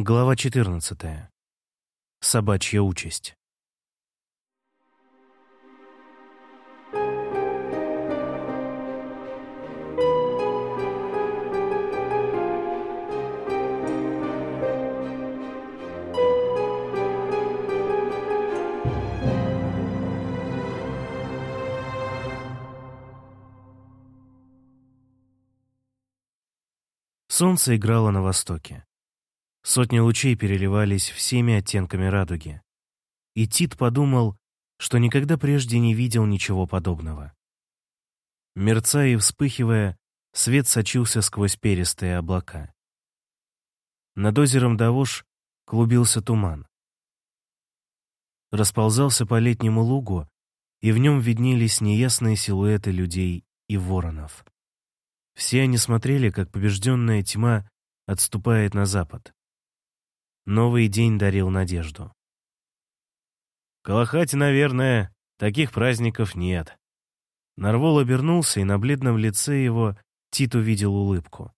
Глава 14. Собачья участь. Солнце играло на востоке. Сотни лучей переливались всеми оттенками радуги. И Тит подумал, что никогда прежде не видел ничего подобного. Мерцая и вспыхивая, свет сочился сквозь перистые облака. Над озером Давош клубился туман. Расползался по летнему лугу, и в нем виднелись неясные силуэты людей и воронов. Все они смотрели, как побежденная тьма отступает на запад. Новый день дарил надежду. В Калахате, наверное, таких праздников нет. Нарвол обернулся, и на бледном лице его Тит увидел улыбку.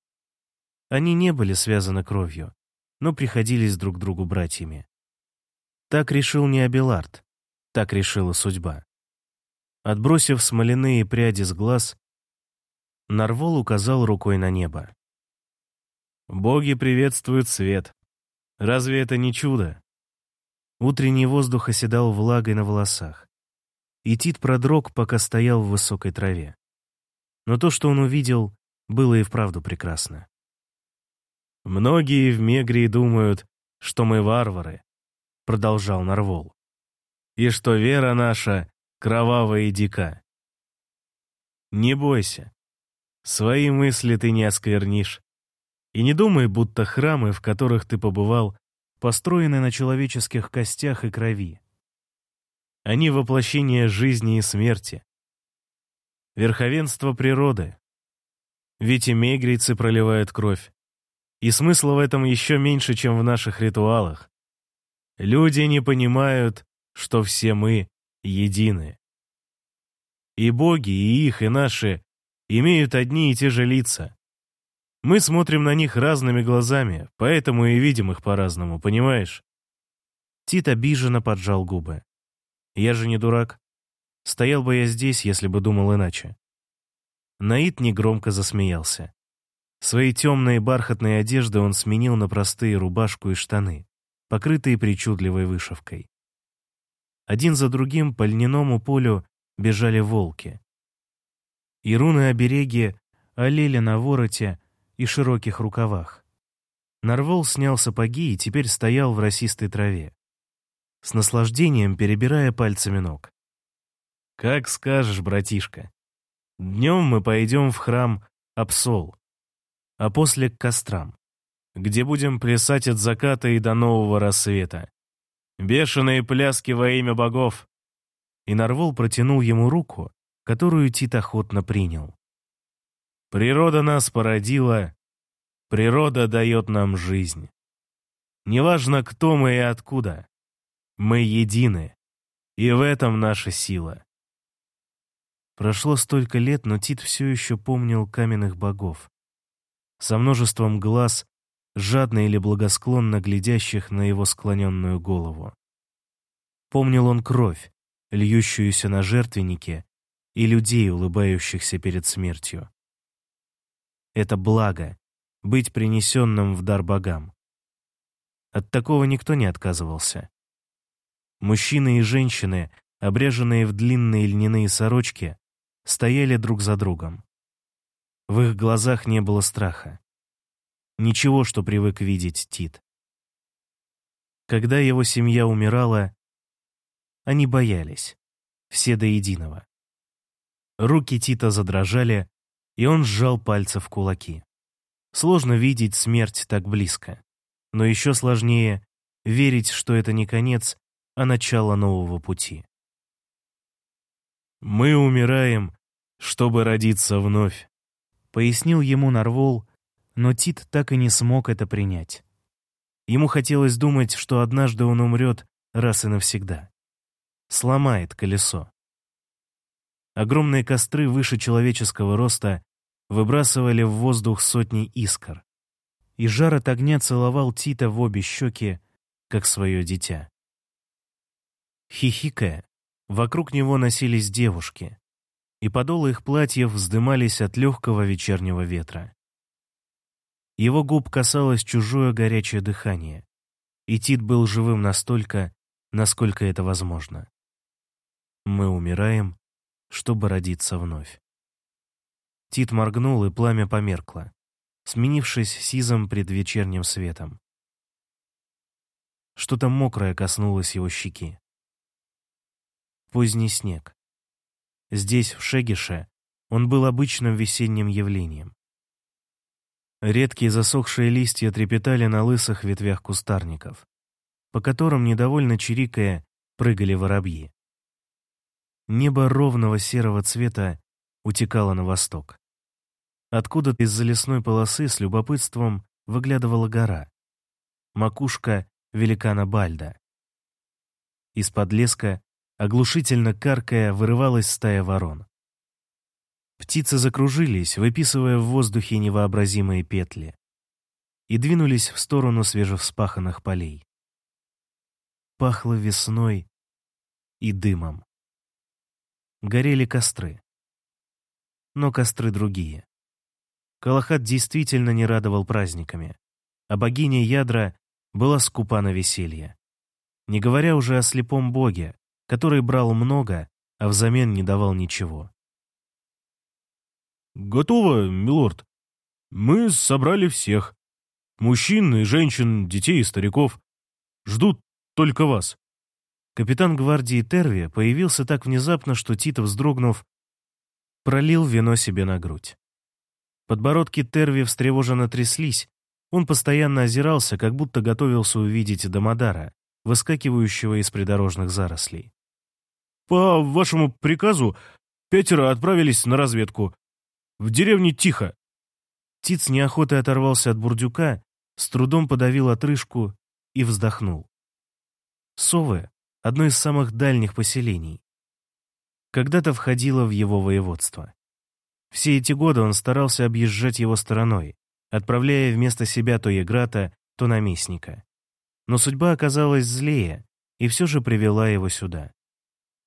Они не были связаны кровью, но приходились друг другу братьями. Так решил не Абелард, так решила судьба. Отбросив смоляные пряди с глаз, Нарвол указал рукой на небо. «Боги приветствуют свет. Разве это не чудо? Утренний воздух оседал влагой на волосах. И Тит продрог, пока стоял в высокой траве. Но то, что он увидел, было и вправду прекрасно. «Многие в Мегрии думают, что мы варвары», — продолжал Нарвол, «и что вера наша кровавая и дика. Не бойся, свои мысли ты не осквернишь. И не думай, будто храмы, в которых ты побывал, построены на человеческих костях и крови. Они воплощение жизни и смерти. Верховенство природы. Ведь и мегрийцы проливают кровь. И смысла в этом еще меньше, чем в наших ритуалах. Люди не понимают, что все мы едины. И боги, и их, и наши имеют одни и те же лица. Мы смотрим на них разными глазами, поэтому и видим их по-разному, понимаешь?» Тит обиженно поджал губы. «Я же не дурак. Стоял бы я здесь, если бы думал иначе». Наид негромко засмеялся. Свои темные бархатные одежды он сменил на простые рубашку и штаны, покрытые причудливой вышивкой. Один за другим по льняному полю бежали волки. И руны-обереги олели на вороте, и широких рукавах. Нарвол снял сапоги и теперь стоял в росистой траве, с наслаждением перебирая пальцами ног. «Как скажешь, братишка. Днем мы пойдем в храм Апсол, а после к кострам, где будем плясать от заката и до нового рассвета. Бешеные пляски во имя богов!» И Нарвол протянул ему руку, которую Тит охотно принял. Природа нас породила, природа дает нам жизнь. Неважно, кто мы и откуда, мы едины, и в этом наша сила. Прошло столько лет, но Тит все еще помнил каменных богов. Со множеством глаз, жадно или благосклонно глядящих на его склоненную голову. Помнил он кровь, льющуюся на жертвеннике, и людей, улыбающихся перед смертью. Это благо — быть принесенным в дар богам. От такого никто не отказывался. Мужчины и женщины, обреженные в длинные льняные сорочки, стояли друг за другом. В их глазах не было страха. Ничего, что привык видеть Тит. Когда его семья умирала, они боялись, все до единого. Руки Тита задрожали, и он сжал пальцы в кулаки. Сложно видеть смерть так близко. Но еще сложнее верить, что это не конец, а начало нового пути. «Мы умираем, чтобы родиться вновь», — пояснил ему Нарвол, но Тит так и не смог это принять. Ему хотелось думать, что однажды он умрет раз и навсегда. Сломает колесо. Огромные костры выше человеческого роста выбрасывали в воздух сотни искр. и жар от огня целовал Тита в обе щеки, как свое дитя. Хихикая, вокруг него носились девушки, и подолы их платьев вздымались от легкого вечернего ветра. Его губ касалось чужое горячее дыхание, и Тит был живым настолько, насколько это возможно. Мы умираем, чтобы родиться вновь. Тит моргнул, и пламя померкло, сменившись сизым предвечерним светом. Что-то мокрое коснулось его щеки. Поздний снег. Здесь, в Шегише, он был обычным весенним явлением. Редкие засохшие листья трепетали на лысых ветвях кустарников, по которым, недовольно чирикая, прыгали воробьи. Небо ровного серого цвета утекало на восток. Откуда-то из-за лесной полосы с любопытством выглядывала гора. Макушка великана Бальда. Из-под леска, оглушительно каркая, вырывалась стая ворон. Птицы закружились, выписывая в воздухе невообразимые петли, и двинулись в сторону свежевспаханных полей. Пахло весной и дымом. Горели костры. Но костры другие. Калахат действительно не радовал праздниками, а богиня Ядра была скупа на веселье. Не говоря уже о слепом боге, который брал много, а взамен не давал ничего. «Готово, милорд. Мы собрали всех. Мужчин и женщин, детей и стариков. Ждут только вас». Капитан гвардии Терви появился так внезапно, что Тита, вздрогнув, пролил вино себе на грудь. Подбородки Терви встревоженно тряслись, он постоянно озирался, как будто готовился увидеть Дамодара, выскакивающего из придорожных зарослей. «По вашему приказу пятеро отправились на разведку. В деревне тихо». Тиц неохотой оторвался от бурдюка, с трудом подавил отрыжку и вздохнул. Совы — одно из самых дальних поселений. Когда-то входило в его воеводство. Все эти годы он старался объезжать его стороной, отправляя вместо себя то Еграта, то наместника. Но судьба оказалась злее и все же привела его сюда.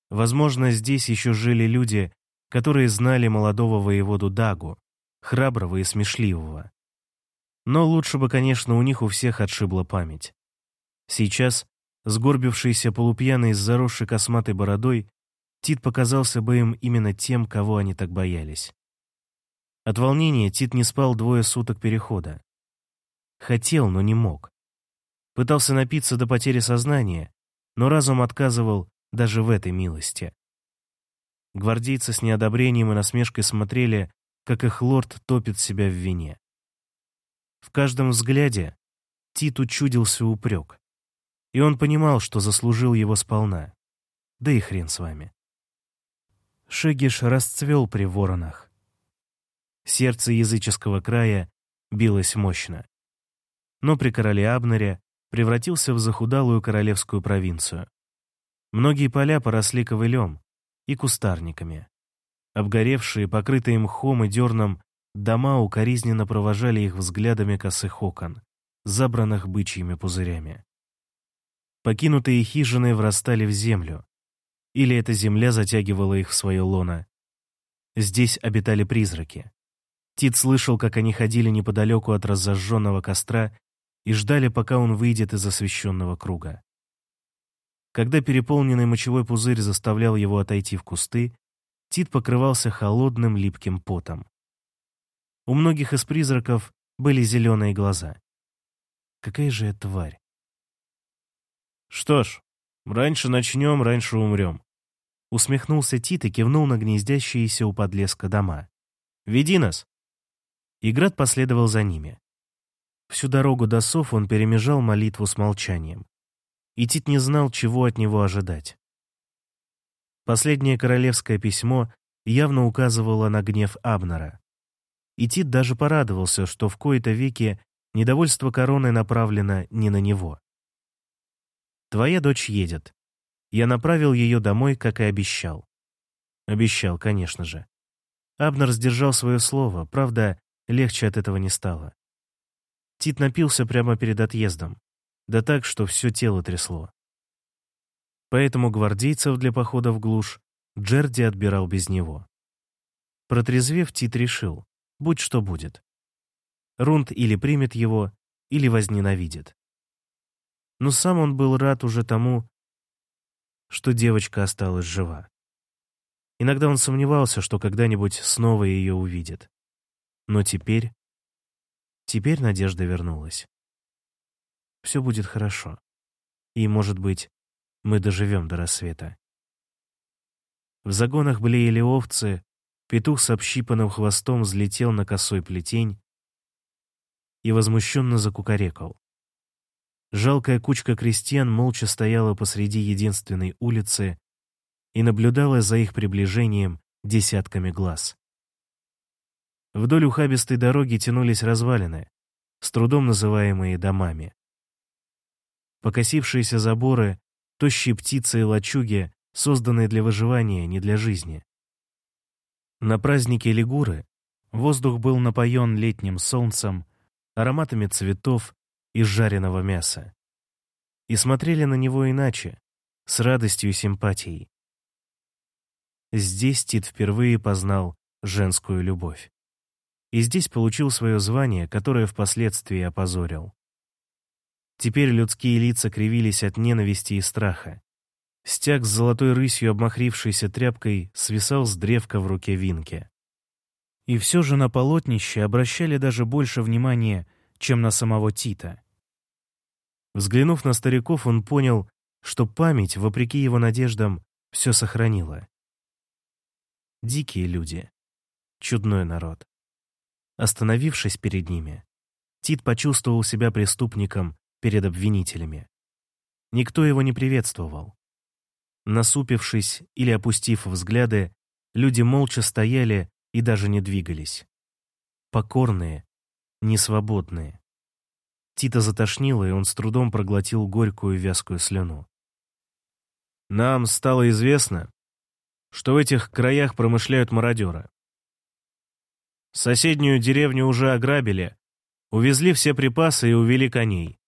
Возможно, здесь еще жили люди, которые знали молодого воеводу Дагу, храброго и смешливого. Но лучше бы, конечно, у них у всех отшибла память. Сейчас, сгорбившийся полупьяный с заросшей косматой бородой, Тит показался бы им именно тем, кого они так боялись. От волнения Тит не спал двое суток перехода. Хотел, но не мог. Пытался напиться до потери сознания, но разум отказывал даже в этой милости. Гвардейцы с неодобрением и насмешкой смотрели, как их лорд топит себя в вине. В каждом взгляде Титу чудился упрек, и он понимал, что заслужил его сполна. Да и хрен с вами. Шегиш расцвел при воронах. Сердце языческого края билось мощно. Но при короле Абнере превратился в захудалую королевскую провинцию. Многие поля поросли ковылем и кустарниками. Обгоревшие, покрытые мхом и дерном, дома укоризненно провожали их взглядами косых окон, забранных бычьими пузырями. Покинутые хижины врастали в землю. Или эта земля затягивала их в свое лоно. Здесь обитали призраки. Тит слышал, как они ходили неподалеку от разожженного костра и ждали, пока он выйдет из освещенного круга. Когда переполненный мочевой пузырь заставлял его отойти в кусты, Тит покрывался холодным липким потом. У многих из призраков были зеленые глаза. Какая же это тварь? «Что ж, раньше начнем, раньше умрем», — усмехнулся Тит и кивнул на гнездящиеся у подлеска дома. «Веди нас!» Играт последовал за ними. Всю дорогу до сов он перемежал молитву с молчанием. И Тит не знал, чего от него ожидать. Последнее королевское письмо явно указывало на гнев Абнера. И Тит даже порадовался, что в кои-то веки недовольство короны направлено не на него. «Твоя дочь едет. Я направил ее домой, как и обещал». Обещал, конечно же. Абнер сдержал свое слово, правда, Легче от этого не стало. Тит напился прямо перед отъездом, да так, что все тело трясло. Поэтому гвардейцев для похода в глушь Джерди отбирал без него. Протрезвев, Тит решил, будь что будет. Рунд или примет его, или возненавидит. Но сам он был рад уже тому, что девочка осталась жива. Иногда он сомневался, что когда-нибудь снова ее увидит. Но теперь... Теперь надежда вернулась. Все будет хорошо. И, может быть, мы доживем до рассвета. В загонах блеяли овцы, петух с общипанным хвостом взлетел на косой плетень и возмущенно закукарекал. Жалкая кучка крестьян молча стояла посреди единственной улицы и наблюдала за их приближением десятками глаз. Вдоль ухабистой дороги тянулись развалины, с трудом называемые домами. Покосившиеся заборы, тощие птицы и лачуги, созданные для выживания, не для жизни. На празднике Лигуры воздух был напоен летним солнцем, ароматами цветов и жареного мяса. И смотрели на него иначе, с радостью и симпатией. Здесь Тит впервые познал женскую любовь. И здесь получил свое звание, которое впоследствии опозорил. Теперь людские лица кривились от ненависти и страха. Стяг с золотой рысью, обмахрившейся тряпкой, свисал с древка в руке Винки. И все же на полотнище обращали даже больше внимания, чем на самого Тита. Взглянув на стариков, он понял, что память, вопреки его надеждам, все сохранила. Дикие люди. Чудной народ. Остановившись перед ними, Тит почувствовал себя преступником перед обвинителями. Никто его не приветствовал. Насупившись или опустив взгляды, люди молча стояли и даже не двигались. Покорные, несвободные. Тита затошнило, и он с трудом проглотил горькую вязкую слюну. «Нам стало известно, что в этих краях промышляют мародеры. Соседнюю деревню уже ограбили, увезли все припасы и увели коней.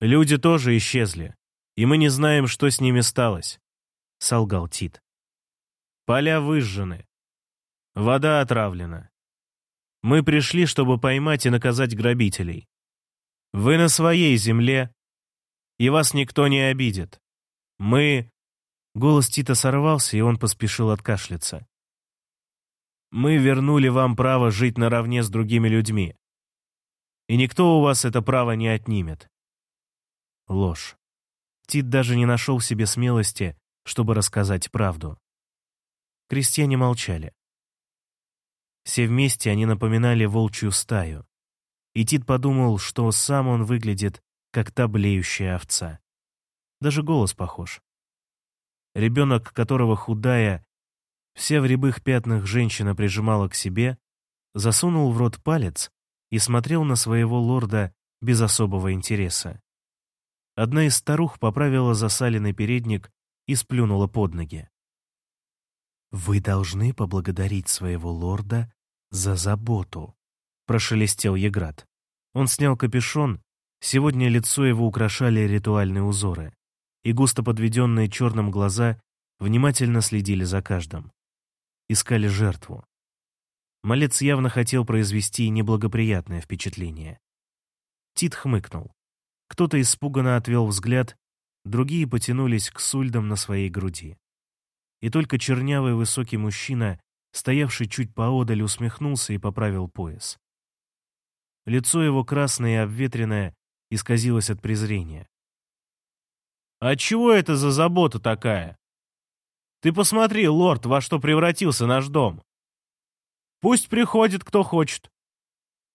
Люди тоже исчезли, и мы не знаем, что с ними сталось», — солгал Тит. «Поля выжжены, вода отравлена. Мы пришли, чтобы поймать и наказать грабителей. Вы на своей земле, и вас никто не обидит. Мы Голос Тита сорвался, и он поспешил откашляться. «Мы вернули вам право жить наравне с другими людьми. И никто у вас это право не отнимет». Ложь. Тит даже не нашел в себе смелости, чтобы рассказать правду. Крестьяне молчали. Все вместе они напоминали волчью стаю. И Тит подумал, что сам он выглядит, как та блеющая овца. Даже голос похож. Ребенок, которого худая, вся в рябых пятнах женщина прижимала к себе, засунул в рот палец и смотрел на своего лорда без особого интереса. Одна из старух поправила засаленный передник и сплюнула под ноги. «Вы должны поблагодарить своего лорда за заботу», — прошелестел Еград. Он снял капюшон, сегодня лицо его украшали ритуальные узоры и густо подведенные черным глаза внимательно следили за каждым. Искали жертву. Малец явно хотел произвести неблагоприятное впечатление. Тит хмыкнул. Кто-то испуганно отвел взгляд, другие потянулись к сульдам на своей груди. И только чернявый высокий мужчина, стоявший чуть поодаль, усмехнулся и поправил пояс. Лицо его красное и обветренное исказилось от презрения. А чего это за забота такая? Ты посмотри, лорд, во что превратился наш дом. Пусть приходит, кто хочет.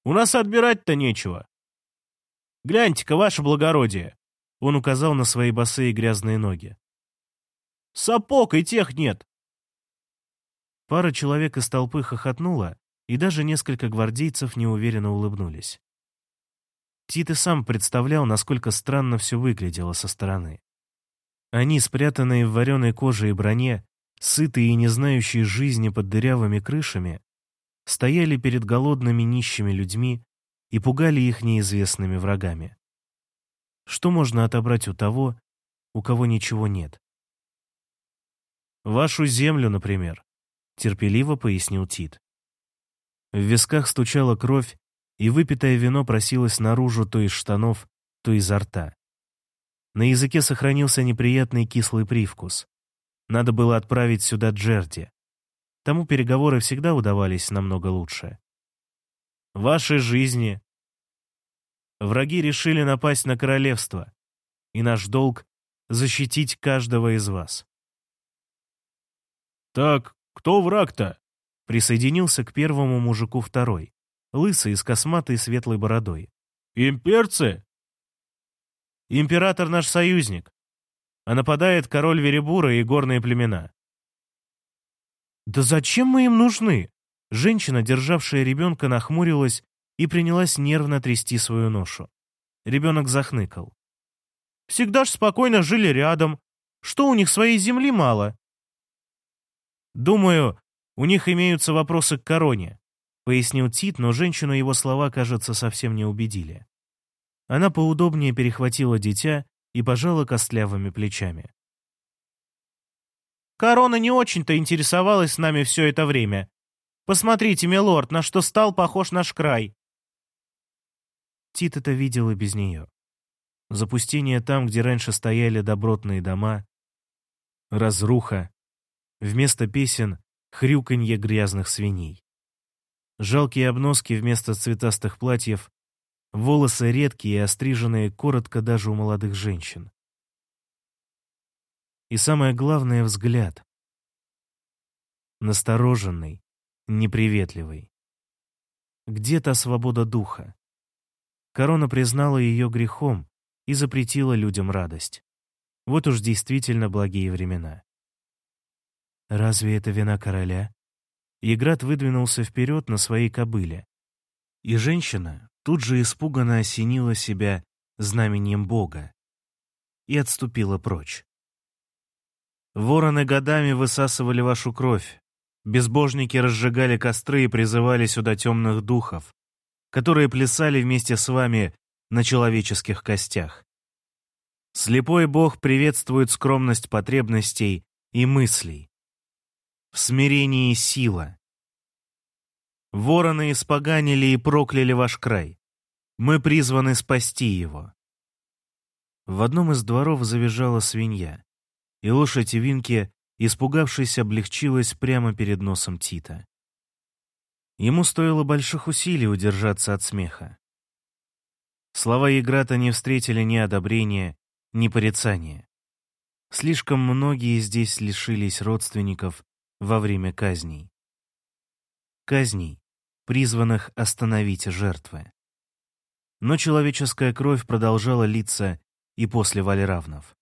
У нас отбирать-то нечего. Гляньте-ка, ваше благородие. Он указал на свои босые грязные ноги. Сапог и тех нет. Пара человек из толпы хохотнула, и даже несколько гвардейцев неуверенно улыбнулись. Тит и сам представлял, насколько странно все выглядело со стороны. Они, спрятанные в вареной коже и броне, сытые и не знающие жизни под дырявыми крышами, стояли перед голодными нищими людьми и пугали их неизвестными врагами. Что можно отобрать у того, у кого ничего нет? «Вашу землю, например», — терпеливо пояснил Тит. В висках стучала кровь, и выпитое вино просилось наружу то из штанов, то изо рта. На языке сохранился неприятный кислый привкус. Надо было отправить сюда Джерди. Тому переговоры всегда удавались намного лучше. Ваши жизни. Враги решили напасть на королевство, и наш долг — защитить каждого из вас. «Так, кто враг-то?» Присоединился к первому мужику второй, лысый с косматой светлой бородой. «Имперцы?» «Император наш союзник, а нападает король Веребура и горные племена». «Да зачем мы им нужны?» Женщина, державшая ребенка, нахмурилась и принялась нервно трясти свою ношу. Ребенок захныкал. «Всегда ж спокойно жили рядом. Что у них своей земли мало?» «Думаю, у них имеются вопросы к короне», — пояснил Тит, но женщину его слова, кажется, совсем не убедили. Она поудобнее перехватила дитя и пожала костлявыми плечами. «Корона не очень-то интересовалась нами все это время. Посмотрите, милорд, на что стал похож наш край!» Тит это видел и без нее. Запустение там, где раньше стояли добротные дома, разруха, вместо песен — хрюканье грязных свиней. Жалкие обноски вместо цветастых платьев, волосы редкие и остриженные коротко даже у молодых женщин. И самое главное — взгляд. Настороженный, неприветливый. Где та свобода духа? Корона признала ее грехом и запретила людям радость. Вот уж действительно благие времена. Разве это вина короля? Играт выдвинулся вперед на своей кобыле. И женщина тут же испуганно осенила себя знаменем Бога и отступила прочь. Вороны годами высасывали вашу кровь, Безбожники разжигали костры и призывали сюда темных духов, которые плясали вместе с вами на человеческих костях. Слепой Бог приветствует скромность потребностей и мыслей. В смирении сила. Вороны испоганили и прокляли ваш край. Мы призваны спасти его. В одном из дворов завизжала свинья, и лошадь Винки испугавшись, облегчилась прямо перед носом Тита. Ему стоило больших усилий удержаться от смеха. Слова Еграта не встретили ни одобрения, ни порицания. Слишком многие здесь лишились родственников во время казней. Казней, призванных остановить жертвы. Но человеческая кровь продолжала литься и после Валеравнов.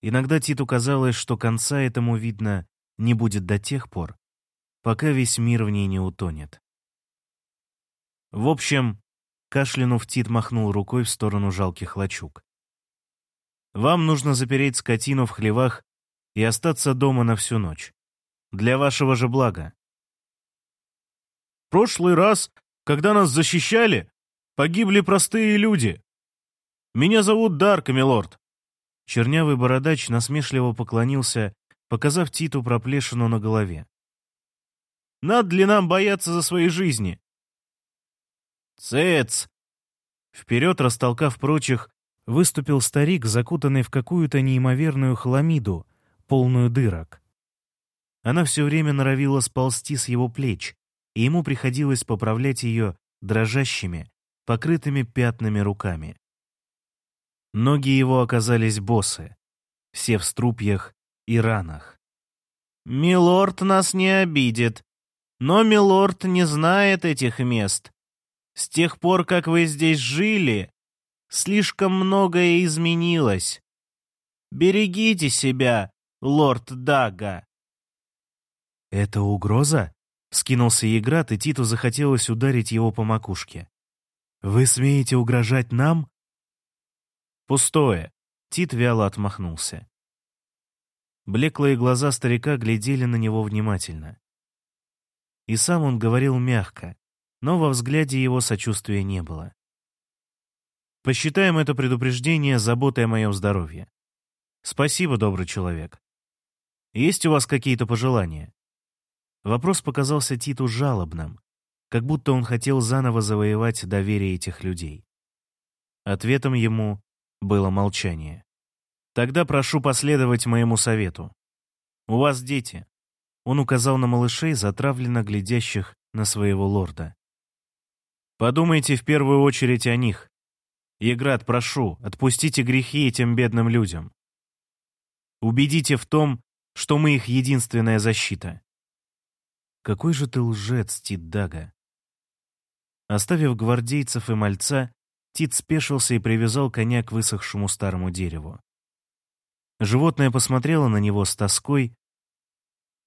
Иногда Титу казалось, что конца этому, видно, не будет до тех пор, пока весь мир в ней не утонет. В общем, кашлянув, Тит махнул рукой в сторону жалких лачуг. «Вам нужно запереть скотину в хлевах и остаться дома на всю ночь. Для вашего же блага». «Прошлый раз, когда нас защищали, погибли простые люди. Меня зовут Дарк, милорд. Чернявый бородач насмешливо поклонился, показав Титу проплешину на голове. «Надо ли нам бояться за свои жизни?» «Цец!» Вперед, растолкав прочих, выступил старик, закутанный в какую-то неимоверную хламиду, полную дырок. Она все время норовила сползти с его плеч, и ему приходилось поправлять ее дрожащими, покрытыми пятнами руками. Ноги его оказались босы, все в струпьях и ранах. «Милорд нас не обидит, но милорд не знает этих мест. С тех пор, как вы здесь жили, слишком многое изменилось. Берегите себя, лорд Дага». «Это угроза?» — скинулся Еграт, и Титу захотелось ударить его по макушке. «Вы смеете угрожать нам?» «Пустое!» — Тит вяло отмахнулся. Блеклые глаза старика глядели на него внимательно. И сам он говорил мягко, но во взгляде его сочувствия не было. Посчитаем это предупреждение заботой о моем здоровье. Спасибо, добрый человек. Есть у вас какие-то пожелания? Вопрос показался Титу жалобным, как будто он хотел заново завоевать доверие этих людей. Ответом ему было молчание. Тогда прошу последовать моему совету. У вас дети. Он указал на малышей, затравленно глядящих на своего лорда. Подумайте в первую очередь о них. Еград, прошу, отпустите грехи этим бедным людям. Убедите в том, что мы их единственная защита. Какой же ты лжец, Тит Дага. Оставив гвардейцев и мальца, Тит спешился и привязал коня к высохшему старому дереву. Животное посмотрело на него с тоской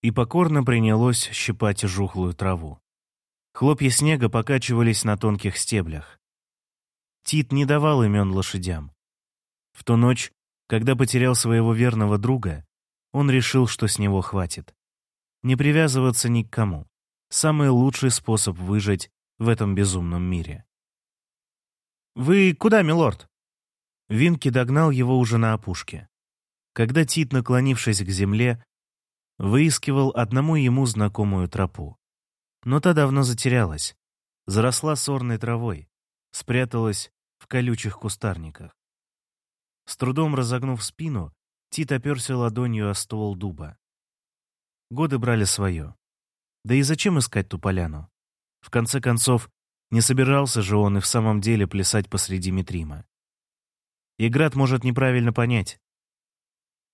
и покорно принялось щипать жухлую траву. Хлопья снега покачивались на тонких стеблях. Тит не давал имен лошадям. В ту ночь, когда потерял своего верного друга, он решил, что с него хватит. Не привязываться ни к кому. Самый лучший способ выжить в этом безумном мире. «Вы куда, милорд?» Винки догнал его уже на опушке. Когда Тит, наклонившись к земле, выискивал одному ему знакомую тропу. Но та давно затерялась, заросла сорной травой, спряталась в колючих кустарниках. С трудом разогнув спину, Тит оперся ладонью о ствол дуба. Годы брали свое. Да и зачем искать ту поляну? В конце концов, не собирался же он и в самом деле плясать посреди Митрима. Играт может неправильно понять.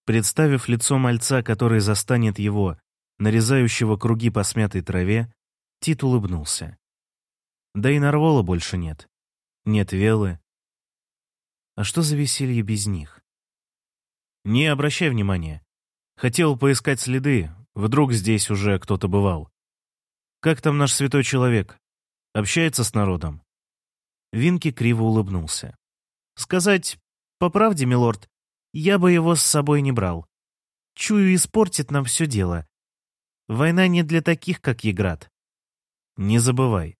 Представив лицо мальца, который застанет его, нарезающего круги по смятой траве, Тит улыбнулся. Да и Нарвола больше нет. Нет Велы. А что за веселье без них? Не обращай внимания. Хотел поискать следы, вдруг здесь уже кто-то бывал. Как там наш святой человек? Общается с народом?» Винки криво улыбнулся. «Сказать по правде, милорд, я бы его с собой не брал. Чую, испортит нам все дело. Война не для таких, как Еград. Не забывай,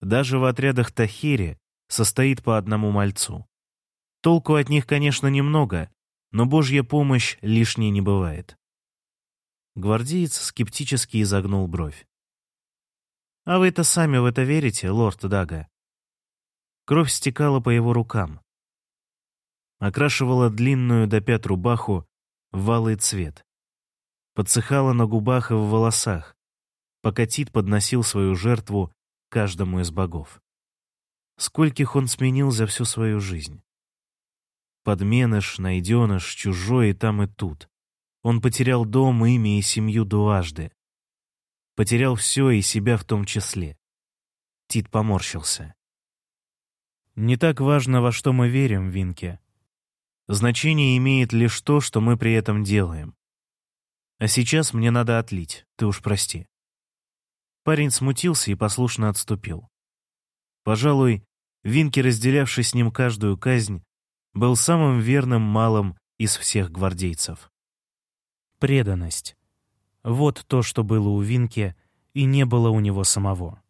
даже в отрядах Тахири состоит по одному мальцу. Толку от них, конечно, немного, но божья помощь лишней не бывает. Гвардеец скептически изогнул бровь. «А вы-то сами в это верите, лорд Дага?» Кровь стекала по его рукам. Окрашивала длинную до пят рубаху в алый цвет. Подсыхала на губах и в волосах, пока Тит подносил свою жертву каждому из богов. Скольких он сменил за всю свою жизнь. Подменыш, найденыш, чужой и там и тут. Он потерял дом, имя и семью дважды. Потерял все и себя в том числе. Тит поморщился. Не так важно, во что мы верим, Винке. Значение имеет лишь то, что мы при этом делаем. А сейчас мне надо отлить, ты уж прости. Парень смутился и послушно отступил. Пожалуй, Винки, разделявший с ним каждую казнь, был самым верным малым из всех гвардейцев. Преданность. Вот то, что было у Винки, и не было у него самого.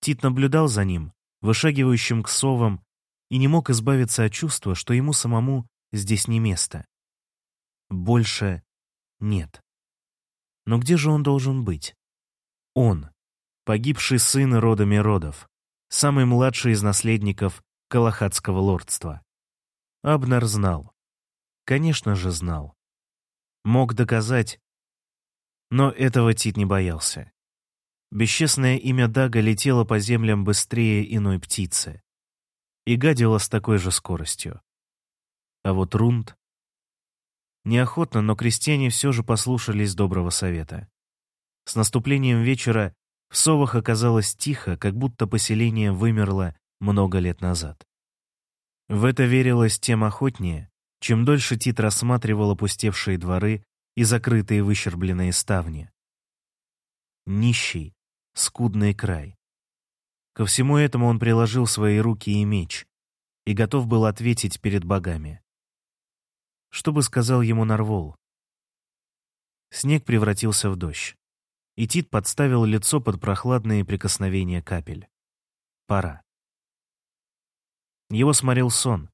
Тит наблюдал за ним, вышагивающим к совам, и не мог избавиться от чувства, что ему самому здесь не место. Больше нет. Но где же он должен быть? Он, погибший сын рода Миродов, самый младший из наследников Калахатского лордства. Абнар знал. Конечно же, знал. Мог доказать, но этого Тит не боялся. Бесчестное имя Дага летело по землям быстрее иной птицы и гадило с такой же скоростью. А вот Рунд... Неохотно, но крестьяне все же послушались доброго совета. С наступлением вечера в совах оказалось тихо, как будто поселение вымерло много лет назад. В это верилось тем охотнее, чем дольше Тит рассматривал опустевшие дворы и закрытые выщербленные ставни. Нищий, скудный край. Ко всему этому он приложил свои руки и меч и готов был ответить перед богами. Что бы сказал ему Нарвол? Снег превратился в дождь, и Тит подставил лицо под прохладные прикосновения капель. пора. Его сморил сон,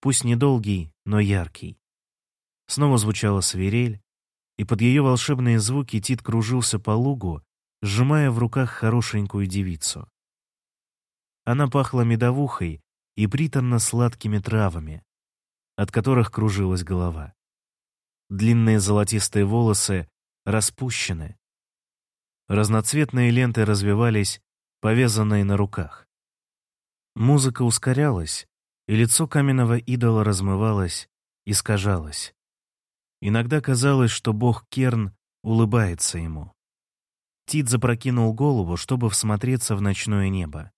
пусть недолгий, но яркий. Снова звучала свирель, и под ее волшебные звуки Тит кружился по лугу, сжимая в руках хорошенькую девицу. Она пахла медовухой и приторно-сладкими травами, от которых кружилась голова. Длинные золотистые волосы распущены. Разноцветные ленты развивались, повязанные на руках. Музыка ускорялась, и лицо каменного идола размывалось, искажалось. Иногда казалось, что бог Керн улыбается ему. Тит запрокинул голову, чтобы всмотреться в ночное небо.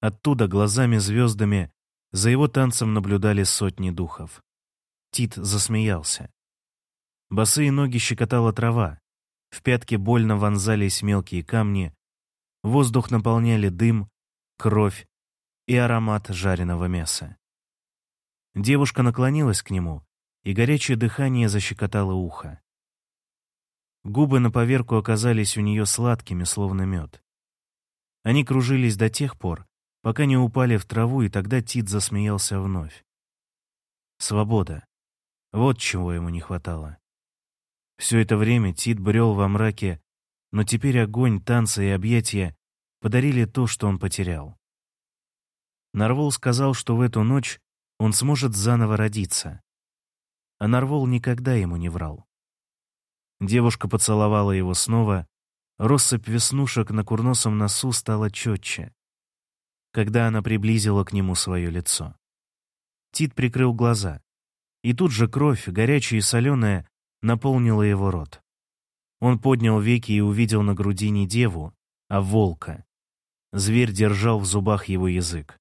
Оттуда глазами-звездами за его танцем наблюдали сотни духов. Тит засмеялся. Босые ноги щекотала трава, в пятки больно вонзались мелкие камни, воздух наполняли дым, кровь и аромат жареного мяса. Девушка наклонилась к нему, и горячее дыхание защекотало ухо. Губы на поверку оказались у нее сладкими, словно мед. Они кружились до тех пор, пока не упали в траву, и тогда Тит засмеялся вновь. Свобода. Вот чего ему не хватало. Все это время Тит брел во мраке, но теперь огонь, танцы и объятия подарили то, что он потерял. Нарвол сказал, что в эту ночь он сможет заново родиться. А Нарвол никогда ему не врал. Девушка поцеловала его снова, россыпь веснушек на курносом носу стала четче, когда она приблизила к нему свое лицо. Тит прикрыл глаза, и тут же кровь, горячая и соленая, наполнила его рот. Он поднял веки и увидел на груди не деву, а волка. Зверь держал в зубах его язык.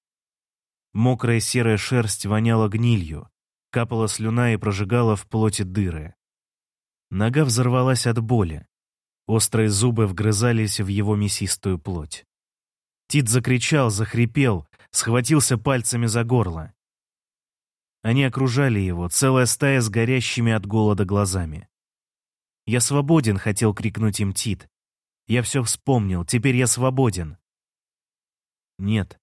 Мокрая серая шерсть воняла гнилью, капала слюна и прожигала в плоти дыры. Нога взорвалась от боли. Острые зубы вгрызались в его мясистую плоть. Тит закричал, захрипел, схватился пальцами за горло. Они окружали его, целая стая с горящими от голода глазами. «Я свободен!» — хотел крикнуть им Тит. «Я все вспомнил, теперь я свободен!» «Нет», —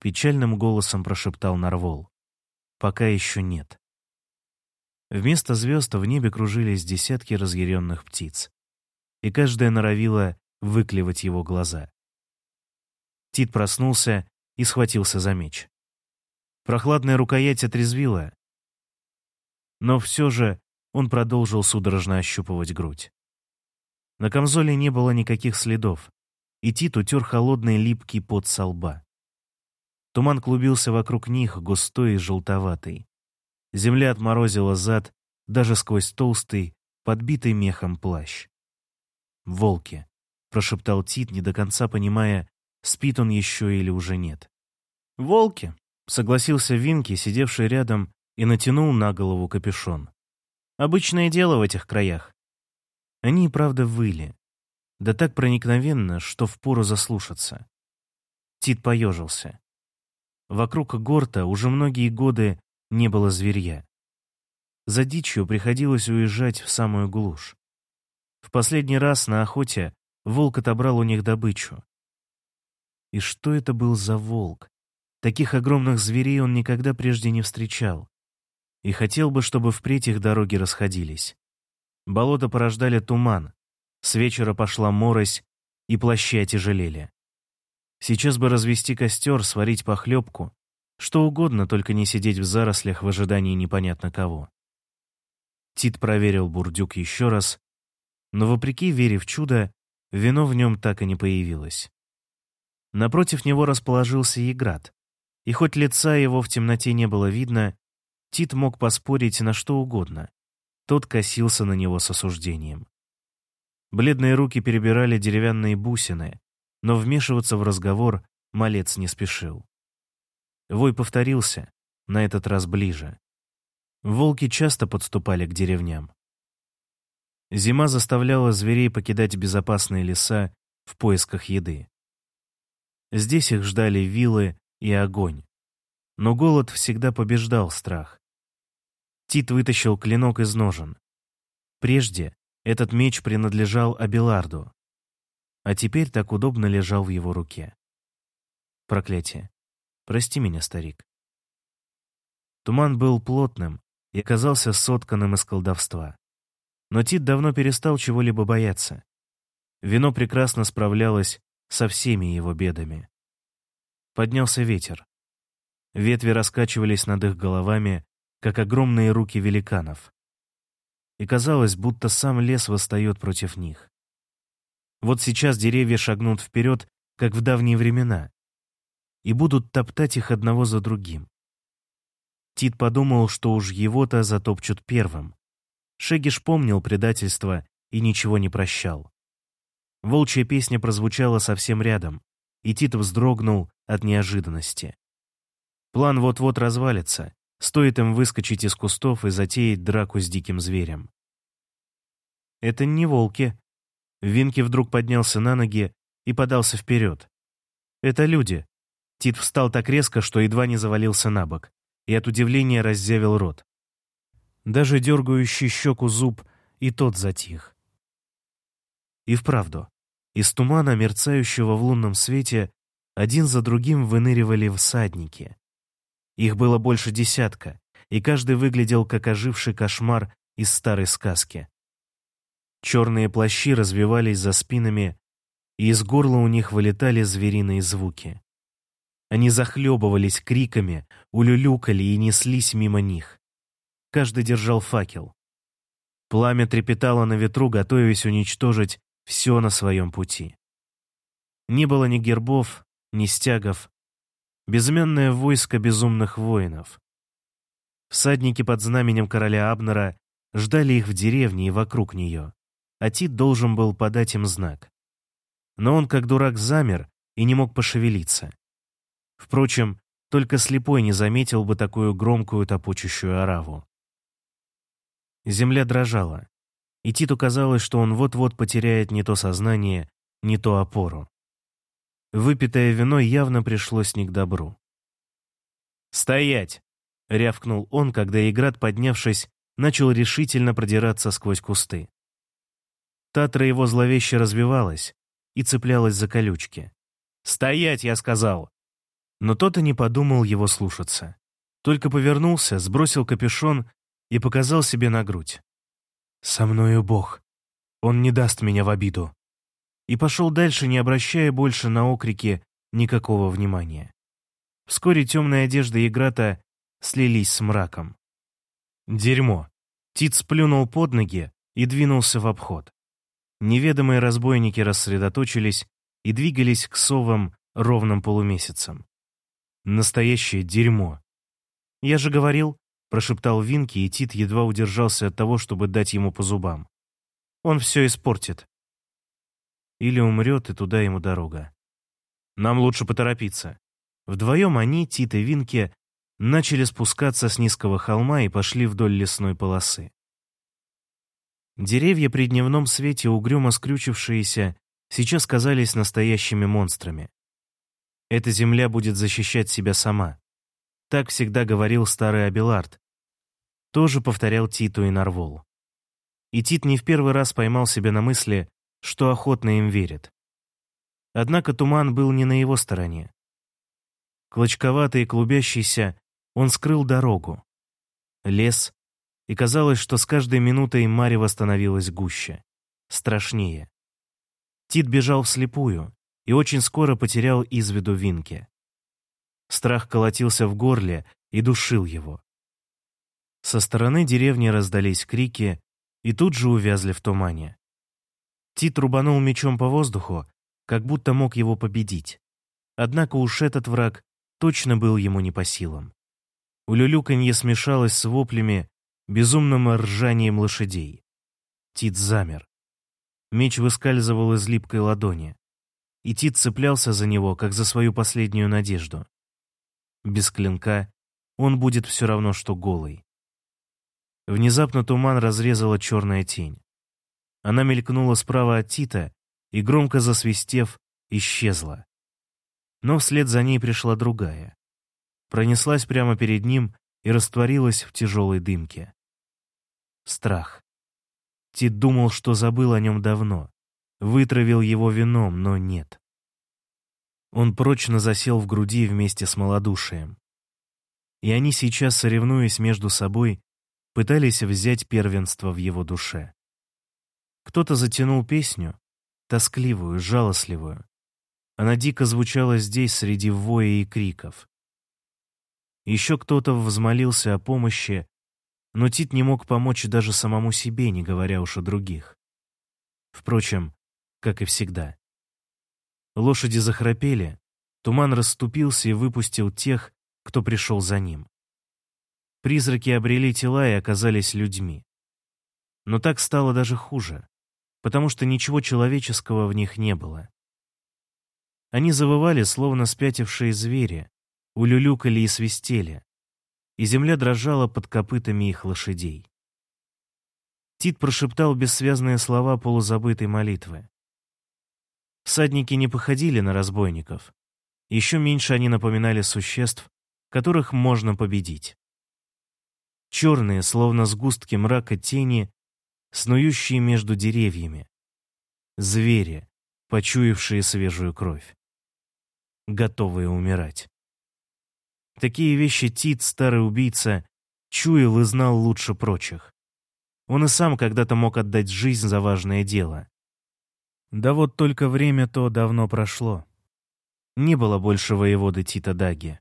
печальным голосом прошептал Нарвол. «Пока еще нет». Вместо звезд в небе кружились десятки разъяренных птиц, и каждая норовила выклевать его глаза. Тит проснулся и схватился за меч. Прохладная рукоять отрезвила, но все же он продолжил судорожно ощупывать грудь. На камзоле не было никаких следов, и Тит утер холодный липкий пот со лба. Туман клубился вокруг них, густой и желтоватый. Земля отморозила зад даже сквозь толстый, подбитый мехом плащ. «Волки», — прошептал Тит, не до конца понимая, спит он еще или уже нет. «Волки», согласился Винки, сидевший рядом, и натянул на голову капюшон. Обычное дело в этих краях. Они и правда выли. Да так проникновенно, что впору заслушаться. Тит поежился. Вокруг горта уже многие годы не было зверья. За дичью приходилось уезжать в самую глушь. В последний раз на охоте волк отобрал у них добычу. И что это был за волк, Таких огромных зверей он никогда прежде не встречал. И хотел бы, чтобы впредь их дороги расходились. Болота порождали туман, с вечера пошла морось, и плащи отяжелели. Сейчас бы развести костер, сварить похлебку, что угодно, только не сидеть в зарослях в ожидании непонятно кого. Тит проверил бурдюк еще раз, но, вопреки вере в чудо, вино в нем так и не появилось. Напротив него расположился Еград, и хоть лица его в темноте не было видно, Тит мог поспорить на что угодно. Тот косился на него с осуждением. Бледные руки перебирали деревянные бусины, но вмешиваться в разговор малец не спешил. Вой повторился, на этот раз ближе. Волки часто подступали к деревням. Зима заставляла зверей покидать безопасные леса в поисках еды. Здесь их ждали вилы и огонь. Но голод всегда побеждал страх. Тит вытащил клинок из ножен. Прежде этот меч принадлежал Абиларду, а теперь так удобно лежал в его руке. Проклятие. Прости меня, старик. Туман был плотным и оказался сотканным из колдовства. Но Тит давно перестал чего-либо бояться. Вино прекрасно справлялось со всеми его бедами. Поднялся ветер. Ветви раскачивались над их головами, как огромные руки великанов. И казалось, будто сам лес восстает против них. Вот сейчас деревья шагнут вперед, как в давние времена, и будут топтать их одного за другим. Тит подумал, что уж его-то затопчут первым. Шегиш помнил предательство и ничего не прощал. Волчья песня прозвучала совсем рядом, и Тит вздрогнул от неожиданности. План вот-вот развалится, стоит им выскочить из кустов и затеять драку с диким зверем. Это не волки. Винки вдруг поднялся на ноги и подался вперед. Это люди. Тит встал так резко, что едва не завалился на бок и от удивления раззявил рот. Даже дергающий щеку зуб и тот затих. И вправду, из тумана, мерцающего в лунном свете, один за другим выныривали всадники. Их было больше десятка, и каждый выглядел как оживший кошмар из старой сказки. Черные плащи развивались за спинами, и из горла у них вылетали звериные звуки. Они захлебывались криками, улюлюкали и неслись мимо них. Каждый держал факел. Пламя трепетало на ветру, готовясь уничтожить все на своем пути. Не было ни гербов, ни стягов. Безымянное войско безумных воинов. Всадники под знаменем короля Абнера ждали их в деревне и вокруг нее, а Тит должен был подать им знак. Но он, как дурак, замер и не мог пошевелиться. Впрочем, только слепой не заметил бы такую громкую топочущую ораву. Земля дрожала, и Титу казалось, что он вот-вот потеряет не то сознание, не то опору. Выпитое вино явно пришлось не к добру. «Стоять!» — рявкнул он, когда Играт, поднявшись, начал решительно продираться сквозь кусты. Татра его зловеще развивалась и цеплялась за колючки. «Стоять!» — я сказал но тот и не подумал его слушаться. Только повернулся, сбросил капюшон и показал себе на грудь. «Со мною Бог. Он не даст меня в обиду». И пошел дальше, не обращая больше на окрики никакого внимания. Вскоре темная одежда Играта слились с мраком. Дерьмо. Тит сплюнул под ноги и двинулся в обход. Неведомые разбойники рассредоточились и двигались к совам ровным полумесяцем. Настоящее дерьмо. «Я же говорил», — прошептал Винки, и Тит едва удержался от того, чтобы дать ему по зубам. «Он все испортит». Или умрет, и туда ему дорога. Нам лучше поторопиться. Вдвоем они, Тит и Винки, начали спускаться с низкого холма и пошли вдоль лесной полосы. Деревья при дневном свете, угрюмо скрючившиеся, сейчас казались настоящими монстрами. Эта земля будет защищать себя сама. Так всегда говорил старый Абилард. Тоже повторял Титу и Нарвол. И Тит не в первый раз поймал себя на мысли, что охотно им верит. Однако туман был не на его стороне. Клочковатый и клубящийся, он скрыл дорогу. Лес, и казалось, что с каждой минутой Марева становилась гуще, страшнее. Тит бежал вслепую, и очень скоро потерял из виду Винки. Страх колотился в горле и душил его. Со стороны деревни раздались крики и тут же увязли в тумане. Тит рубанул мечом по воздуху, как будто мог его победить. Однако уж этот враг точно был ему не по силам. Улюлюканье смешалось с воплями, безумным ржанием лошадей. Тит замер. Меч выскальзывал из липкой ладони и Тит цеплялся за него, как за свою последнюю надежду. Без клинка он будет все равно, что голый. Внезапно туман разрезала черная тень. Она мелькнула справа от Тита и, громко засвистев, исчезла. Но вслед за ней пришла другая. Пронеслась прямо перед ним и растворилась в тяжелой дымке. Страх. Тит думал, что забыл о нем давно. Вытравил его вином, но нет. Он прочно засел в груди вместе с малодушием. И они сейчас, соревнуясь между собой, пытались взять первенство в его душе. Кто-то затянул песню, тоскливую, жалостливую. Она дико звучала здесь среди воя и криков. Еще кто-то взмолился о помощи, но Тит не мог помочь даже самому себе, не говоря уж о других. Впрочем, как и всегда. Лошади захрапели, туман расступился и выпустил тех, кто пришел за ним. Призраки обрели тела и оказались людьми. Но так стало даже хуже, потому что ничего человеческого в них не было. Они завывали, словно спятившие звери, улюлюкали и свистели, и земля дрожала под копытами их лошадей. Тит прошептал бессвязные слова полузабытой молитвы. Всадники не походили на разбойников. Еще меньше они напоминали существ, которых можно победить. Черные, словно сгустки мрака тени, снующие между деревьями. Звери, почуявшие свежую кровь. Готовые умирать. Такие вещи Тит, старый убийца, чуял и знал лучше прочих. Он и сам когда-то мог отдать жизнь за важное дело. Да вот только время то давно прошло. Не было больше воеводы Тита Даги.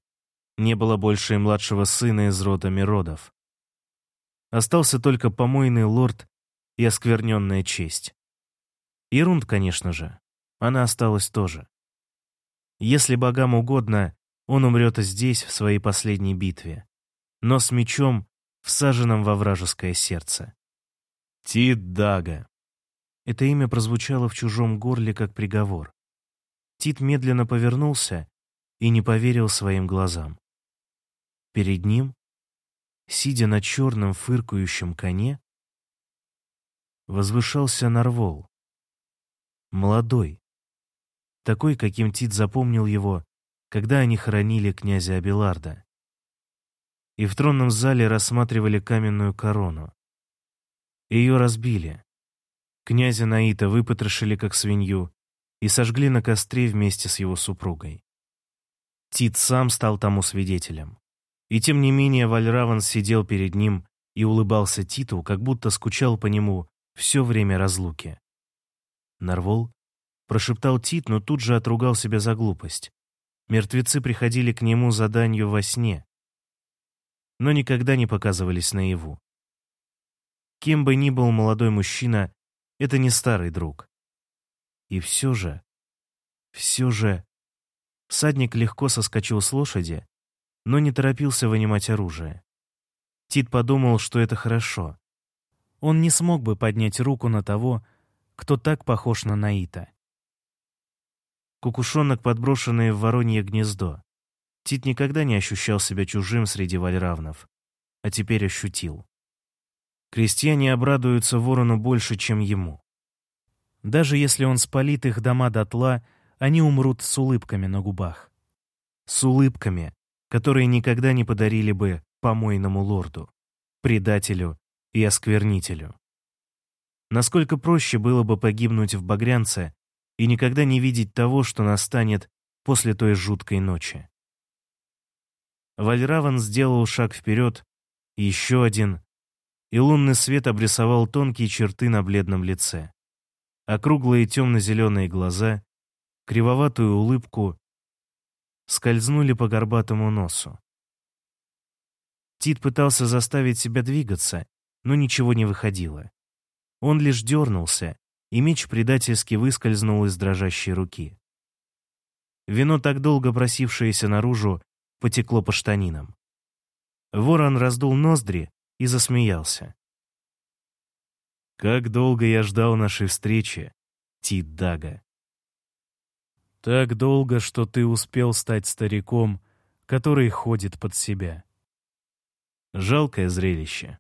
Не было больше и младшего сына из рода Миродов. Остался только помойный лорд и оскверненная честь. Ирунд, конечно же. Она осталась тоже. Если богам угодно, он умрет здесь, в своей последней битве. Но с мечом, всаженным во вражеское сердце. Тит Дага. Это имя прозвучало в чужом горле как приговор. Тит медленно повернулся и не поверил своим глазам. Перед ним, сидя на черном фыркающем коне, возвышался Нарвол. Молодой. Такой, каким Тит запомнил его, когда они хоронили князя Абиларда. И в тронном зале рассматривали каменную корону. Ее разбили. Князя Наита выпотрошили как свинью и сожгли на костре вместе с его супругой. Тит сам стал тому свидетелем. И тем не менее Вальраван сидел перед ним и улыбался Титу, как будто скучал по нему все время разлуки. Нарвол прошептал Тит, но тут же отругал себя за глупость. Мертвецы приходили к нему за данью во сне, но никогда не показывались наяву. Кем бы ни был молодой мужчина, это не старый друг. И все же, все же... Всадник легко соскочил с лошади, но не торопился вынимать оружие. Тит подумал, что это хорошо. Он не смог бы поднять руку на того, кто так похож на Наита. Кукушонок, подброшенный в воронье гнездо. Тит никогда не ощущал себя чужим среди вальравнов, а теперь ощутил. Крестьяне обрадуются ворону больше, чем ему. Даже если он спалит их дома дотла, они умрут с улыбками на губах. С улыбками, которые никогда не подарили бы помойному лорду, предателю и осквернителю. Насколько проще было бы погибнуть в Багрянце и никогда не видеть того, что настанет после той жуткой ночи. Вальраван сделал шаг вперед, еще один, и лунный свет обрисовал тонкие черты на бледном лице. Округлые темно-зеленые глаза, кривоватую улыбку скользнули по горбатому носу. Тит пытался заставить себя двигаться, но ничего не выходило. Он лишь дернулся, и меч предательски выскользнул из дрожащей руки. Вино, так долго просившееся наружу, потекло по штанинам. Ворон раздул ноздри, и засмеялся. «Как долго я ждал нашей встречи, Тит Дага!» «Так долго, что ты успел стать стариком, который ходит под себя». Жалкое зрелище.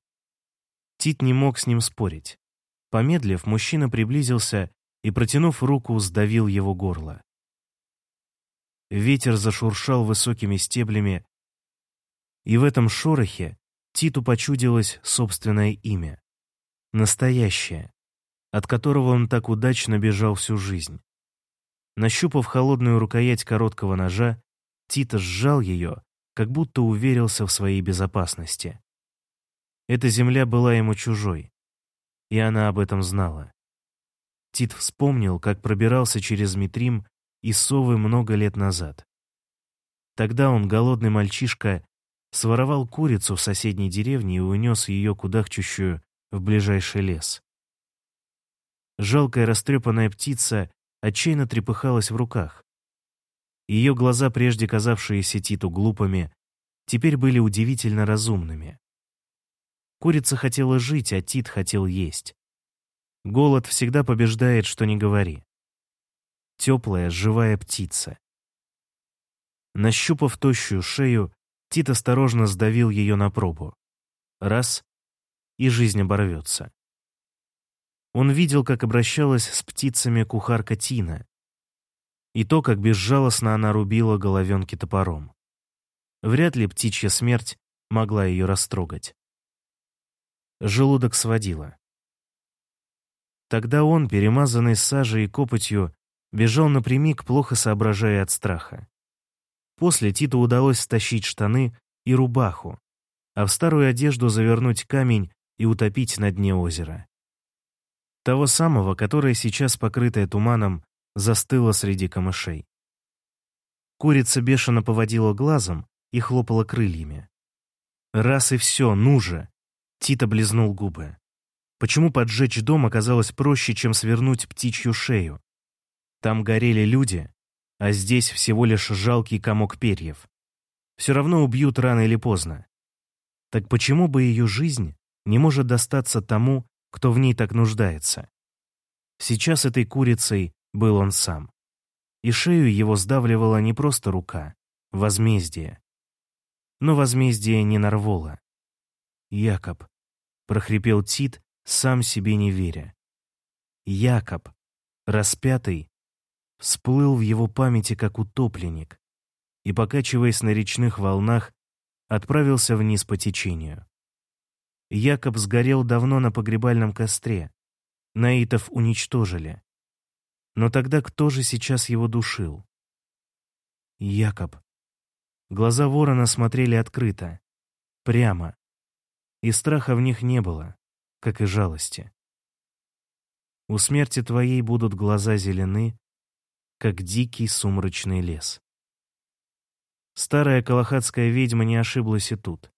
Тит не мог с ним спорить. Помедлив, мужчина приблизился и, протянув руку, сдавил его горло. Ветер зашуршал высокими стеблями, и в этом шорохе Титу почудилось собственное имя. Настоящее, от которого он так удачно бежал всю жизнь. Нащупав холодную рукоять короткого ножа, Тита сжал ее, как будто уверился в своей безопасности. Эта земля была ему чужой, и она об этом знала. Тит вспомнил, как пробирался через Митрим и Совы много лет назад. Тогда он, голодный мальчишка, своровал курицу в соседней деревне и унес ее кудахчущую в ближайший лес. Жалкая растрепанная птица отчаянно трепыхалась в руках. Ее глаза, прежде казавшиеся Титу глупыми, теперь были удивительно разумными. Курица хотела жить, а Тит хотел есть. Голод всегда побеждает, что не говори. Теплая, живая птица. Нащупав тощую шею, Тит осторожно сдавил ее на пробу. Раз — и жизнь оборвется. Он видел, как обращалась с птицами кухарка Тина, и то, как безжалостно она рубила головенки топором. Вряд ли птичья смерть могла ее растрогать. Желудок сводило. Тогда он, перемазанный сажей и копотью, бежал напрямик, плохо соображая от страха. После Титу удалось стащить штаны и рубаху, а в старую одежду завернуть камень и утопить на дне озера. Того самого, которое сейчас, покрытое туманом, застыло среди камышей. Курица бешено поводила глазом и хлопала крыльями. «Раз и все, ну же!» Тит облизнул губы. Почему поджечь дом оказалось проще, чем свернуть птичью шею? Там горели люди, а здесь всего лишь жалкий комок перьев. Все равно убьют рано или поздно. Так почему бы ее жизнь не может достаться тому, кто в ней так нуждается? Сейчас этой курицей был он сам. И шею его сдавливала не просто рука, возмездие. Но возмездие не нарволо. «Якоб», — прохрипел Тит, сам себе не веря. Якоб, распятый, всплыл в его памяти как утопленник и, покачиваясь на речных волнах, отправился вниз по течению. Якоб сгорел давно на погребальном костре. Наитов уничтожили. Но тогда кто же сейчас его душил? Якоб. Глаза ворона смотрели открыто, прямо, и страха в них не было, как и жалости. У смерти твоей будут глаза зелены, как дикий сумрачный лес. Старая калахатская ведьма не ошиблась и тут.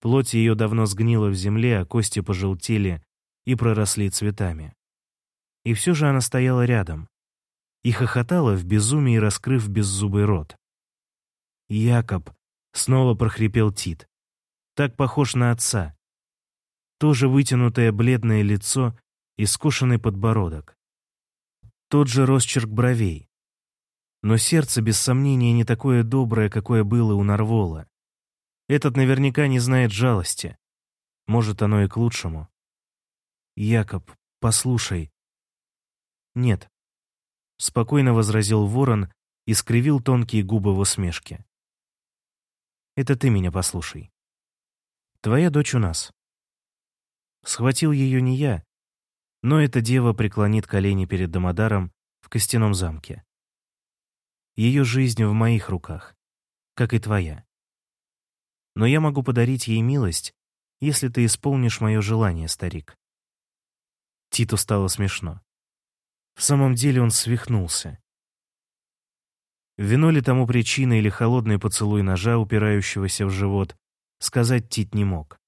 Плоть ее давно сгнила в земле, а кости пожелтели и проросли цветами. И все же она стояла рядом и хохотала в безумии, раскрыв беззубый рот. «Якоб!» — снова прохрипел Тит так похож на отца. Тоже вытянутое бледное лицо и скошенный подбородок. Тот же росчерк бровей. Но сердце, без сомнения, не такое доброе, какое было у Нарвола. Этот наверняка не знает жалости. Может, оно и к лучшему. «Якоб, послушай». «Нет», — спокойно возразил ворон и скривил тонкие губы в усмешке. «Это ты меня послушай. Твоя дочь у нас. Схватил ее не я, но эта дева преклонит колени перед Домодаром в костяном замке. Ее жизнь в моих руках, как и твоя. Но я могу подарить ей милость, если ты исполнишь мое желание, старик. Титу стало смешно. В самом деле он свихнулся. Вино ли тому причина или холодный поцелуй ножа, упирающегося в живот, сказать Тит не мог.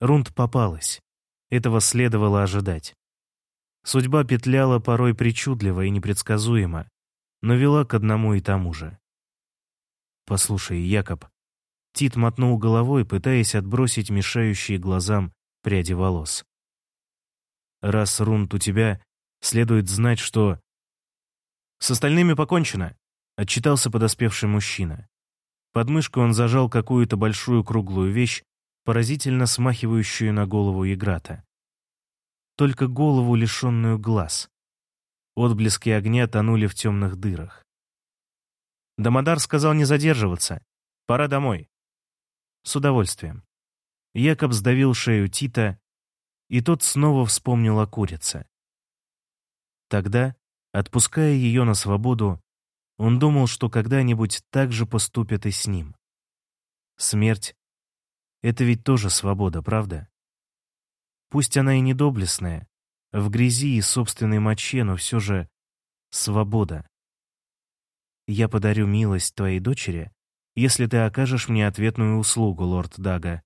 Рунд попалась. Этого следовало ожидать. Судьба петляла порой причудливо и непредсказуемо, но вела к одному и тому же. «Послушай, Якоб». Тит мотнул головой, пытаясь отбросить мешающие глазам пряди волос. «Раз Рунд у тебя, следует знать, что...» «С остальными покончено», — отчитался подоспевший мужчина. Под мышкой он зажал какую-то большую круглую вещь, поразительно смахивающую на голову Еграта. Только голову, лишенную глаз. Отблески огня тонули в темных дырах. Дамодар сказал не задерживаться. Пора домой. С удовольствием. Якоб сдавил шею Тита, и тот снова вспомнил о курице. Тогда, Отпуская ее на свободу, он думал, что когда-нибудь так же поступят и с ним. Смерть — это ведь тоже свобода, правда? Пусть она и недоблестная, в грязи и собственной моче, но все же свобода. Я подарю милость твоей дочери, если ты окажешь мне ответную услугу, лорд Дага.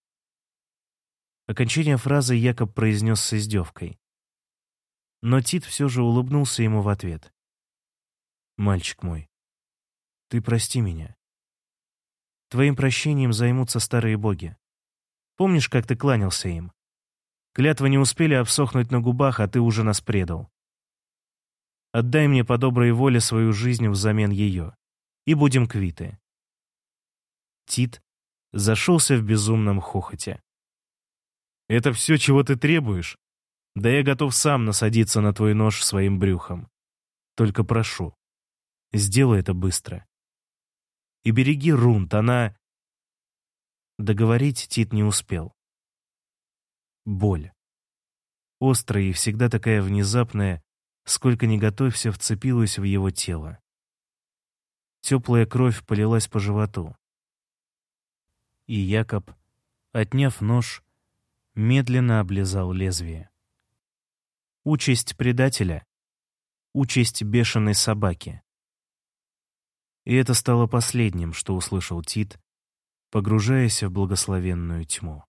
Окончание фразы Якоб произнес с издевкой. Но Тит все же улыбнулся ему в ответ. «Мальчик мой, ты прости меня. Твоим прощением займутся старые боги. Помнишь, как ты кланялся им? Клятвы не успели обсохнуть на губах, а ты уже нас предал. Отдай мне по доброй воле свою жизнь взамен ее, и будем квиты». Тит зашелся в безумном хохоте. «Это все, чего ты требуешь? Да я готов сам насадиться на твой нож своим брюхом. Только прошу, сделай это быстро. И береги Рунт, она...» Договорить Тит не успел. Боль. Острая и всегда такая внезапная, сколько ни готовься, вцепилась в его тело. Теплая кровь полилась по животу. И Якоб, отняв нож, медленно облизал лезвие. Участь предателя, участь бешеной собаки. И это стало последним, что услышал Тит, погружаясь в благословенную тьму.